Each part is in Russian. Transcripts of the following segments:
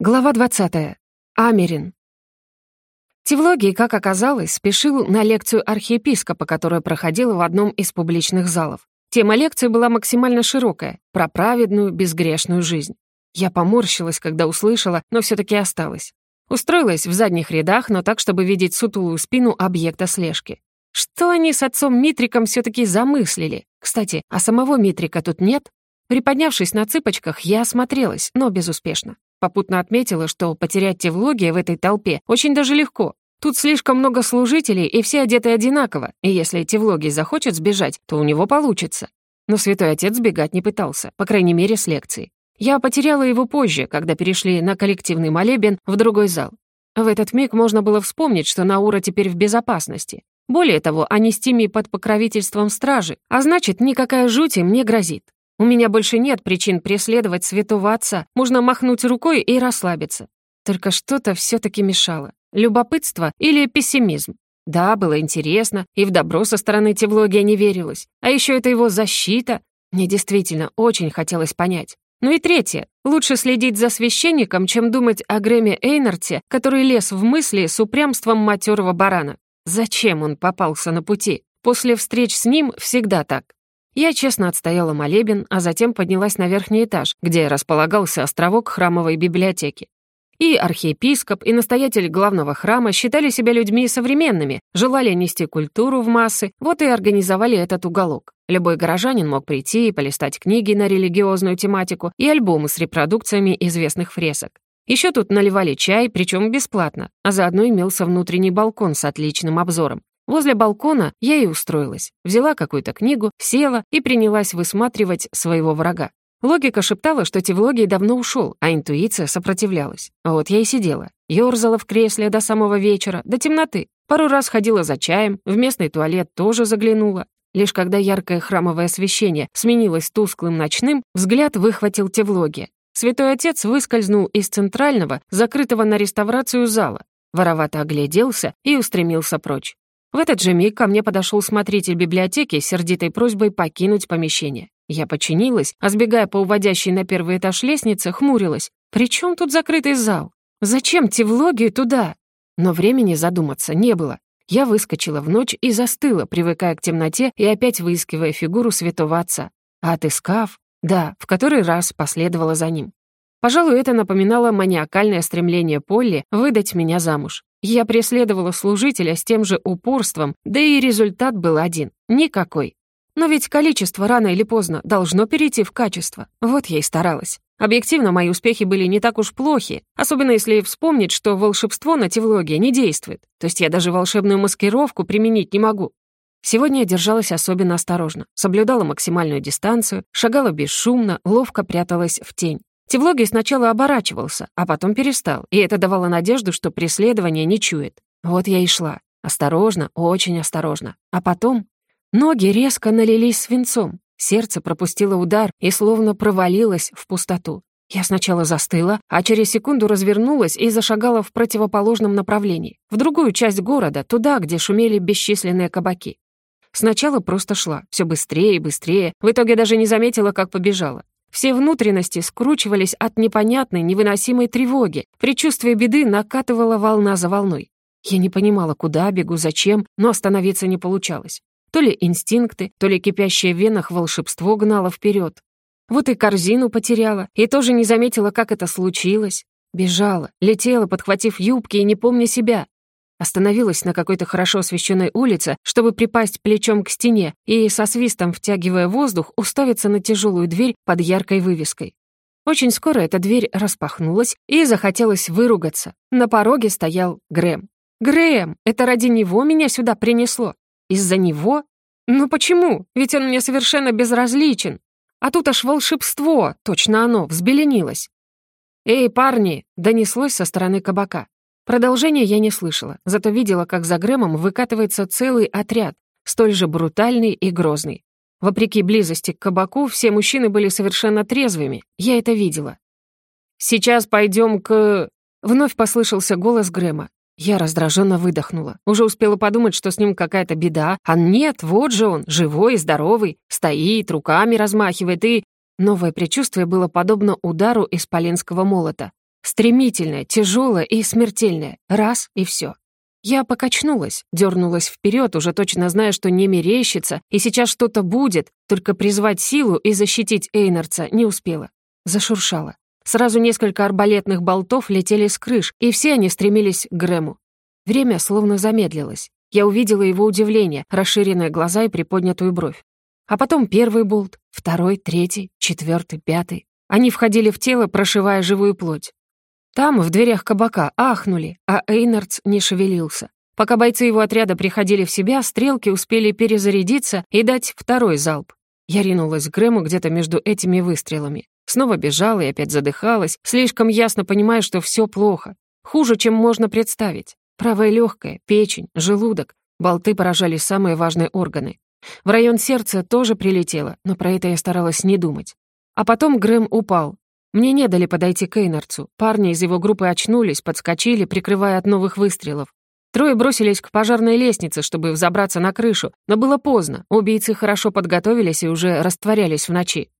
Глава 20. Америн. Тевлогий, как оказалось, спешил на лекцию архиепископа, которая проходила в одном из публичных залов. Тема лекции была максимально широкая — про праведную, безгрешную жизнь. Я поморщилась, когда услышала, но все таки осталась. Устроилась в задних рядах, но так, чтобы видеть сутулую спину объекта слежки. Что они с отцом Митриком все таки замыслили? Кстати, а самого Митрика тут нет? Приподнявшись на цыпочках, я осмотрелась, но безуспешно. Попутно отметила, что потерять те влоги в этой толпе очень даже легко. Тут слишком много служителей, и все одеты одинаково, и если эти влоги захочет сбежать, то у него получится. Но святой отец сбегать не пытался, по крайней мере, с лекции. Я потеряла его позже, когда перешли на коллективный молебен в другой зал. В этот миг можно было вспомнить, что Наура теперь в безопасности. Более того, они с Тими под покровительством стражи, а значит, никакая жуть им не грозит. У меня больше нет причин преследовать святого отца, можно махнуть рукой и расслабиться. Только что-то все-таки мешало. Любопытство или пессимизм? Да, было интересно, и в добро со стороны Тевлогия не верилось. А еще это его защита. Мне действительно очень хотелось понять. Ну и третье. Лучше следить за священником, чем думать о Грэме Эйнарте, который лез в мысли с упрямством матерого барана. Зачем он попался на пути? После встреч с ним всегда так. Я честно отстояла молебен, а затем поднялась на верхний этаж, где располагался островок храмовой библиотеки. И архиепископ, и настоятель главного храма считали себя людьми современными, желали нести культуру в массы, вот и организовали этот уголок. Любой горожанин мог прийти и полистать книги на религиозную тематику и альбомы с репродукциями известных фресок. Еще тут наливали чай, причем бесплатно, а заодно имелся внутренний балкон с отличным обзором. Возле балкона я и устроилась. Взяла какую-то книгу, села и принялась высматривать своего врага. Логика шептала, что Тевлогий давно ушел, а интуиция сопротивлялась. А вот я и сидела. Ёрзала в кресле до самого вечера, до темноты. Пару раз ходила за чаем, в местный туалет тоже заглянула. Лишь когда яркое храмовое освещение сменилось тусклым ночным, взгляд выхватил Тевлоги. Святой Отец выскользнул из центрального, закрытого на реставрацию зала, воровато огляделся и устремился прочь. В этот же миг ко мне подошел смотритель библиотеки с сердитой просьбой покинуть помещение. Я подчинилась, а сбегая по уводящей на первый этаж лестнице, хмурилась. «При чем тут закрытый зал? Зачем тевлогию туда?» Но времени задуматься не было. Я выскочила в ночь и застыла, привыкая к темноте и опять выискивая фигуру святого отца. А отыскав, да, в который раз последовала за ним. Пожалуй, это напоминало маниакальное стремление Полли выдать меня замуж. Я преследовала служителя с тем же упорством, да и результат был один — никакой. Но ведь количество рано или поздно должно перейти в качество. Вот я и старалась. Объективно, мои успехи были не так уж плохи, особенно если вспомнить, что волшебство на Тевлогии не действует, то есть я даже волшебную маскировку применить не могу. Сегодня я держалась особенно осторожно, соблюдала максимальную дистанцию, шагала бесшумно, ловко пряталась в тень. Тевлогий сначала оборачивался, а потом перестал, и это давало надежду, что преследование не чует. Вот я и шла. Осторожно, очень осторожно. А потом ноги резко налились свинцом. Сердце пропустило удар и словно провалилось в пустоту. Я сначала застыла, а через секунду развернулась и зашагала в противоположном направлении, в другую часть города, туда, где шумели бесчисленные кабаки. Сначала просто шла, все быстрее и быстрее, в итоге даже не заметила, как побежала. Все внутренности скручивались от непонятной, невыносимой тревоги. Предчувствие беды накатывала волна за волной. Я не понимала, куда бегу, зачем, но остановиться не получалось. То ли инстинкты, то ли кипящее в венах волшебство гнало вперед. Вот и корзину потеряла, и тоже не заметила, как это случилось. Бежала, летела, подхватив юбки и не помня себя. Остановилась на какой-то хорошо освещенной улице, чтобы припасть плечом к стене и, со свистом втягивая воздух, уставиться на тяжелую дверь под яркой вывеской. Очень скоро эта дверь распахнулась, и захотелось выругаться. На пороге стоял Грэм. «Грэм! Это ради него меня сюда принесло! Из-за него? Ну почему? Ведь он мне совершенно безразличен! А тут аж волшебство! Точно оно, взбеленилось!» «Эй, парни!» — донеслось со стороны кабака. Продолжения я не слышала, зато видела, как за Грэмом выкатывается целый отряд, столь же брутальный и грозный. Вопреки близости к кабаку, все мужчины были совершенно трезвыми, я это видела. «Сейчас пойдем к...» Вновь послышался голос Грэма. Я раздраженно выдохнула. Уже успела подумать, что с ним какая-то беда. А нет, вот же он, живой и здоровый, стоит, руками размахивает и... Новое предчувствие было подобно удару из полинского молота. Стремительное, тяжелое и смертельное. Раз — и все. Я покачнулась, дернулась вперед, уже точно зная, что не мерещится, и сейчас что-то будет, только призвать силу и защитить Эйнарца не успела. Зашуршала. Сразу несколько арбалетных болтов летели с крыш, и все они стремились к Грэму. Время словно замедлилось. Я увидела его удивление, расширенные глаза и приподнятую бровь. А потом первый болт, второй, третий, четвертый, пятый. Они входили в тело, прошивая живую плоть. Там, в дверях кабака, ахнули, а Эйнардс не шевелился. Пока бойцы его отряда приходили в себя, стрелки успели перезарядиться и дать второй залп. Я ринулась к Грэму где-то между этими выстрелами. Снова бежала и опять задыхалась, слишком ясно понимая, что все плохо. Хуже, чем можно представить. Правое легкое, печень, желудок. Болты поражали самые важные органы. В район сердца тоже прилетело, но про это я старалась не думать. А потом Грэм упал, мне не дали подойти к Эйнарцу. Парни из его группы очнулись, подскочили, прикрывая от новых выстрелов. Трое бросились к пожарной лестнице, чтобы взобраться на крышу, но было поздно. Убийцы хорошо подготовились и уже растворялись в ночи.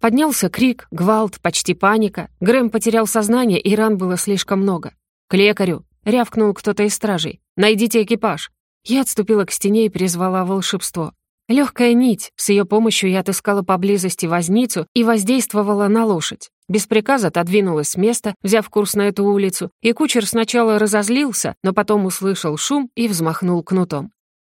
Поднялся крик, гвалт, почти паника. Грэм потерял сознание, и ран было слишком много. «К лекарю!» — рявкнул кто-то из стражей. «Найдите экипаж!» Я отступила к стене и призвала волшебство. Легкая нить. С ее помощью я отыскала поблизости возницу и воздействовала на лошадь. Без приказа отодвинулась с места, взяв курс на эту улицу, и кучер сначала разозлился, но потом услышал шум и взмахнул кнутом.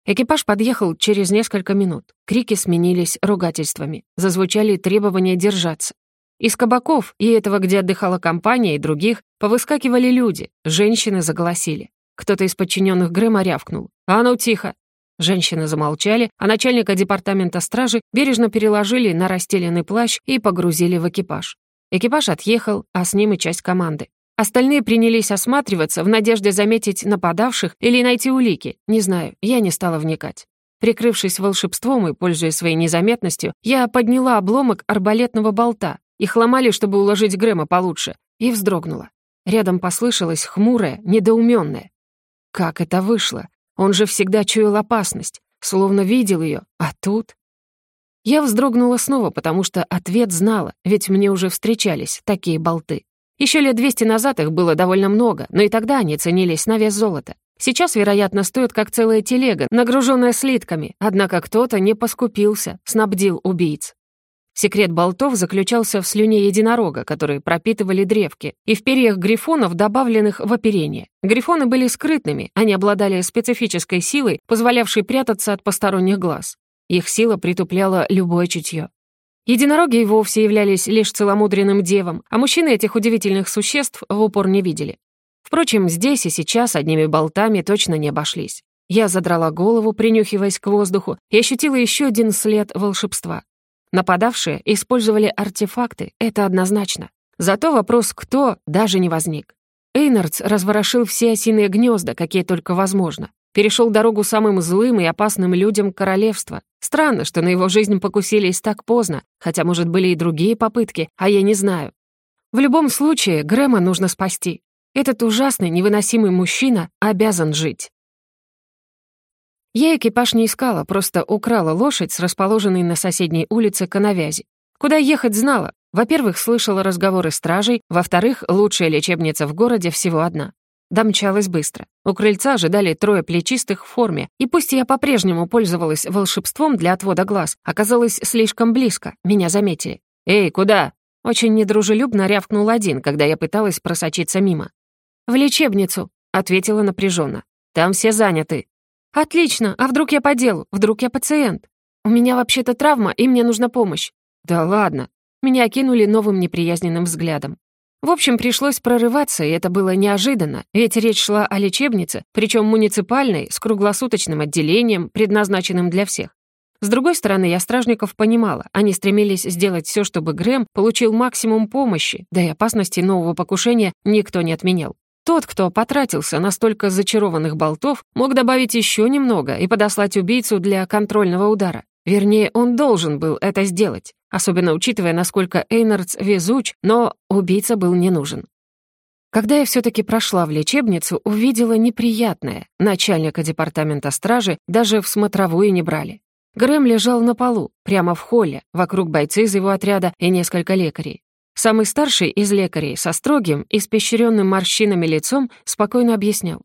Экипаж подъехал через несколько минут. Крики сменились ругательствами. Зазвучали требования держаться. Из кабаков, и этого, где отдыхала компания, и других, повыскакивали люди. Женщины заголосили. Кто-то из подчиненных Грэма рявкнул. «А ну, тихо!» Женщины замолчали, а начальника департамента стражи бережно переложили на расстеленный плащ и погрузили в экипаж. Экипаж отъехал, а с ним и часть команды. Остальные принялись осматриваться в надежде заметить нападавших или найти улики. Не знаю, я не стала вникать. Прикрывшись волшебством и пользуясь своей незаметностью, я подняла обломок арбалетного болта. Их ломали, чтобы уложить Грэма получше. И вздрогнула. Рядом послышалось хмурое, недоумённое. Как это вышло? Он же всегда чуял опасность, словно видел её, а тут... Я вздрогнула снова, потому что ответ знала, ведь мне уже встречались такие болты. Еще лет 200 назад их было довольно много, но и тогда они ценились на вес золота. Сейчас, вероятно, стоят как целая телега, нагруженная слитками, однако кто-то не поскупился, снабдил убийц. Секрет болтов заключался в слюне единорога, которые пропитывали древки, и в перьях грифонов, добавленных в оперение. Грифоны были скрытными, они обладали специфической силой, позволявшей прятаться от посторонних глаз. Их сила притупляла любое чутье. Единороги и вовсе являлись лишь целомудренным девом, а мужчины этих удивительных существ в упор не видели. Впрочем, здесь и сейчас одними болтами точно не обошлись. Я задрала голову, принюхиваясь к воздуху, и ощутила еще один след волшебства. Нападавшие использовали артефакты, это однозначно. Зато вопрос «кто» даже не возник. Эйнардс разворошил все осиные гнезда, какие только возможно. Перешел дорогу самым злым и опасным людям королевства. Странно, что на его жизнь покусились так поздно, хотя, может, были и другие попытки, а я не знаю. В любом случае, Грэма нужно спасти. Этот ужасный, невыносимый мужчина обязан жить. Я экипаж не искала, просто украла лошадь с расположенной на соседней улице Коновязи. Куда ехать знала. Во-первых, слышала разговоры стражей, во-вторых, лучшая лечебница в городе всего одна. Домчалась быстро. У крыльца ожидали трое плечистых в форме, и пусть я по-прежнему пользовалась волшебством для отвода глаз, оказалось слишком близко, меня заметили. «Эй, куда?» Очень недружелюбно рявкнул один, когда я пыталась просочиться мимо. «В лечебницу», — ответила напряженно. «Там все заняты». «Отлично, а вдруг я по делу? Вдруг я пациент? У меня вообще-то травма, и мне нужна помощь». «Да ладно». Меня окинули новым неприязненным взглядом. В общем, пришлось прорываться, и это было неожиданно, ведь речь шла о лечебнице, причем муниципальной, с круглосуточным отделением, предназначенным для всех. С другой стороны, я стражников понимала, они стремились сделать все, чтобы Грэм получил максимум помощи, да и опасности нового покушения никто не отменял. Тот, кто потратился на столько зачарованных болтов, мог добавить еще немного и подослать убийцу для контрольного удара. Вернее, он должен был это сделать, особенно учитывая, насколько Эйнардс везуч, но убийца был не нужен. Когда я все таки прошла в лечебницу, увидела неприятное. Начальника департамента стражи даже в смотровую не брали. Грэм лежал на полу, прямо в холле, вокруг бойцы из его отряда и несколько лекарей. Самый старший из лекарей со строгим, испещренным морщинами лицом спокойно объяснял.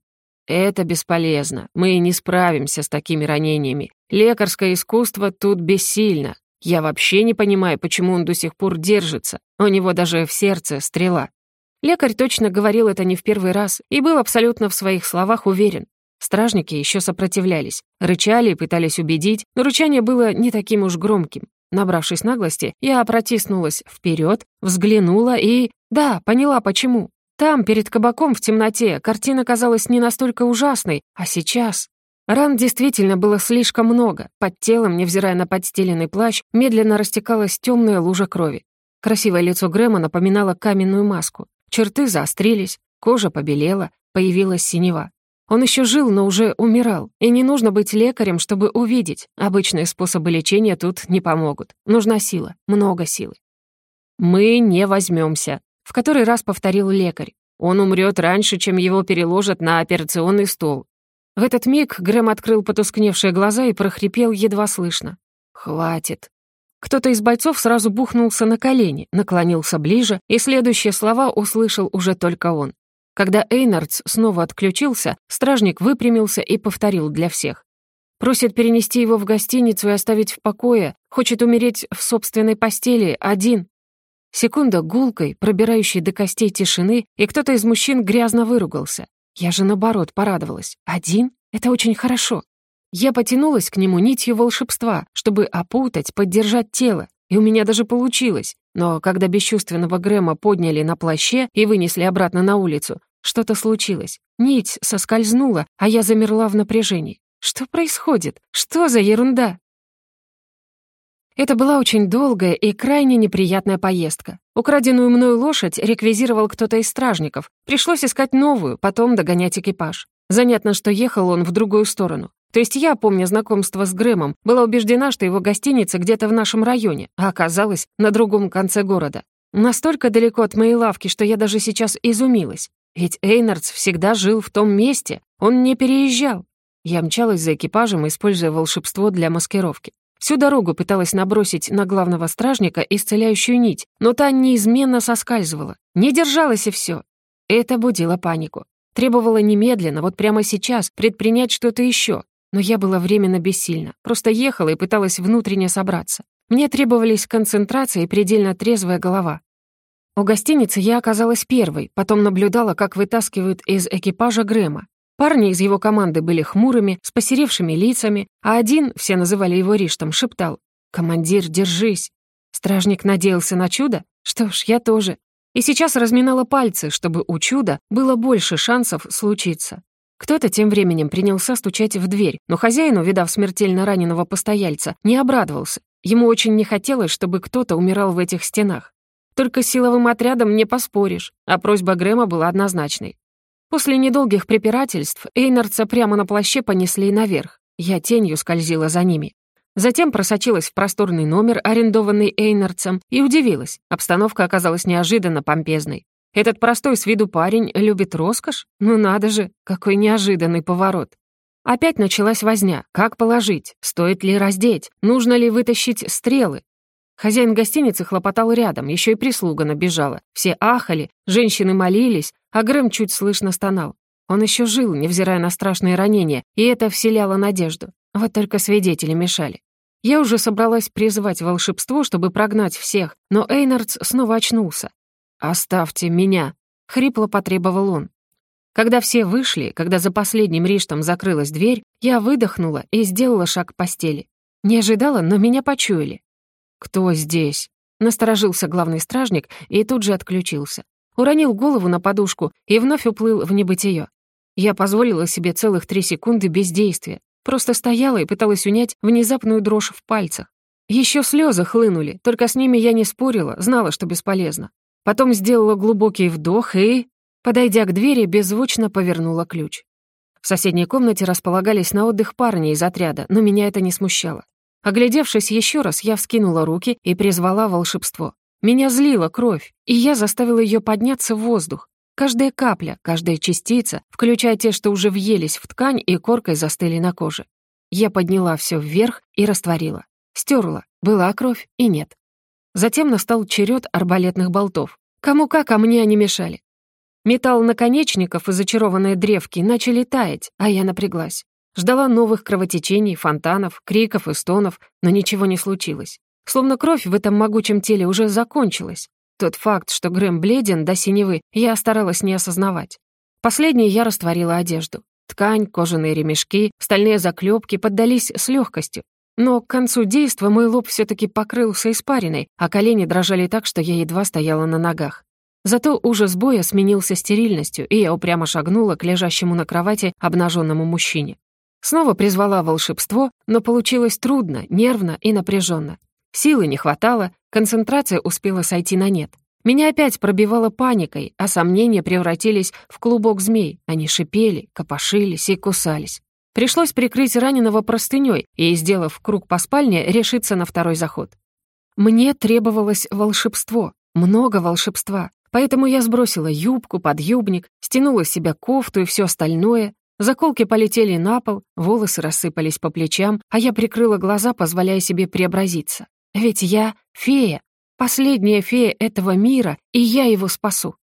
Это бесполезно. Мы не справимся с такими ранениями. Лекарское искусство тут бессильно. Я вообще не понимаю, почему он до сих пор держится. У него даже в сердце стрела. Лекарь точно говорил это не в первый раз и был абсолютно в своих словах уверен. Стражники еще сопротивлялись, рычали и пытались убедить, но рычание было не таким уж громким. Набравшись наглости, я протиснулась вперед, взглянула и... Да, поняла, почему. Там, перед кабаком в темноте, картина казалась не настолько ужасной, а сейчас... Ран действительно было слишком много. Под телом, невзирая на подстеленный плащ, медленно растекалась темная лужа крови. Красивое лицо Грэма напоминало каменную маску. Черты заострились, кожа побелела, появилась синева. Он еще жил, но уже умирал. И не нужно быть лекарем, чтобы увидеть. Обычные способы лечения тут не помогут. Нужна сила, много силы. «Мы не возьмемся, в который раз повторил лекарь. «Он умрет раньше, чем его переложат на операционный стол». В этот миг Грэм открыл потускневшие глаза и прохрипел едва слышно. «Хватит». Кто-то из бойцов сразу бухнулся на колени, наклонился ближе, и следующие слова услышал уже только он. Когда Эйнардс снова отключился, стражник выпрямился и повторил для всех. Просит перенести его в гостиницу и оставить в покое, хочет умереть в собственной постели, один. Секунда гулкой, пробирающей до костей тишины, и кто-то из мужчин грязно выругался. Я же, наоборот, порадовалась. Один? Это очень хорошо. Я потянулась к нему нитью волшебства, чтобы опутать, поддержать тело, и у меня даже получилось. Но когда бесчувственного Грэма подняли на плаще и вынесли обратно на улицу, что-то случилось. Нить соскользнула, а я замерла в напряжении. Что происходит? Что за ерунда? Это была очень долгая и крайне неприятная поездка. Украденную мною лошадь реквизировал кто-то из стражников. Пришлось искать новую, потом догонять экипаж. Занятно, что ехал он в другую сторону. То есть я, помня знакомство с Грэмом, была убеждена, что его гостиница где-то в нашем районе, а оказалась на другом конце города. Настолько далеко от моей лавки, что я даже сейчас изумилась. Ведь Эйнардс всегда жил в том месте, он не переезжал. Я мчалась за экипажем, используя волшебство для маскировки. Всю дорогу пыталась набросить на главного стражника исцеляющую нить, но та неизменно соскальзывала. Не держалась и все. Это будило панику. требовало немедленно, вот прямо сейчас, предпринять что-то еще. Но я была временно бессильна. Просто ехала и пыталась внутренне собраться. Мне требовались концентрация и предельно трезвая голова. У гостиницы я оказалась первой, потом наблюдала, как вытаскивают из экипажа Грэма. Парни из его команды были хмурыми, с посеревшими лицами, а один, все называли его Риштом, шептал «Командир, держись!». Стражник надеялся на чудо? Что ж, я тоже. И сейчас разминала пальцы, чтобы у чуда было больше шансов случиться. Кто-то тем временем принялся стучать в дверь, но хозяин, увидав смертельно раненого постояльца, не обрадовался. Ему очень не хотелось, чтобы кто-то умирал в этих стенах. Только с силовым отрядом не поспоришь, а просьба Грэма была однозначной. После недолгих препирательств Эйнардса прямо на плаще понесли наверх. Я тенью скользила за ними. Затем просочилась в просторный номер, арендованный Эйнардсом, и удивилась. Обстановка оказалась неожиданно помпезной. Этот простой с виду парень любит роскошь? Ну надо же, какой неожиданный поворот. Опять началась возня. Как положить? Стоит ли раздеть? Нужно ли вытащить стрелы? Хозяин гостиницы хлопотал рядом, еще и прислуга набежала. Все ахали, женщины молились, а Грэм чуть слышно стонал. Он еще жил, невзирая на страшные ранения, и это вселяло надежду. Вот только свидетели мешали. Я уже собралась призвать волшебство, чтобы прогнать всех, но Эйнардс снова очнулся. «Оставьте меня!» — хрипло потребовал он. Когда все вышли, когда за последним риштом закрылась дверь, я выдохнула и сделала шаг к постели. Не ожидала, но меня почуяли. «Кто здесь?» — насторожился главный стражник и тут же отключился. Уронил голову на подушку и вновь уплыл в небытие. Я позволила себе целых три секунды бездействия. Просто стояла и пыталась унять внезапную дрожь в пальцах. Еще слезы хлынули, только с ними я не спорила, знала, что бесполезно. Потом сделала глубокий вдох и... Подойдя к двери, беззвучно повернула ключ. В соседней комнате располагались на отдых парни из отряда, но меня это не смущало. Оглядевшись еще раз, я вскинула руки и призвала волшебство. Меня злила кровь, и я заставила ее подняться в воздух. Каждая капля, каждая частица, включая те, что уже въелись в ткань и коркой застыли на коже. Я подняла все вверх и растворила. Стерла. Была кровь и нет. Затем настал черед арбалетных болтов. Кому как, а мне они мешали. Металл наконечников и зачарованные древки начали таять, а я напряглась. Ждала новых кровотечений, фонтанов, криков и стонов, но ничего не случилось. Словно кровь в этом могучем теле уже закончилась. Тот факт, что Грэм бледен до синевы, я старалась не осознавать. Последнее я растворила одежду. Ткань, кожаные ремешки, стальные заклепки поддались с легкостью. Но к концу действа мой лоб все таки покрылся испариной, а колени дрожали так, что я едва стояла на ногах. Зато ужас боя сменился стерильностью, и я упрямо шагнула к лежащему на кровати обнаженному мужчине. Снова призвала волшебство, но получилось трудно, нервно и напряженно. Силы не хватало, концентрация успела сойти на нет. Меня опять пробивало паникой, а сомнения превратились в клубок змей. Они шипели, копошились и кусались. Пришлось прикрыть раненого простыней и, сделав круг по спальне, решиться на второй заход. Мне требовалось волшебство, много волшебства, поэтому я сбросила юбку, подъюбник, стянула с себя кофту и все остальное, Заколки полетели на пол, волосы рассыпались по плечам, а я прикрыла глаза, позволяя себе преобразиться. Ведь я фея, последняя фея этого мира, и я его спасу.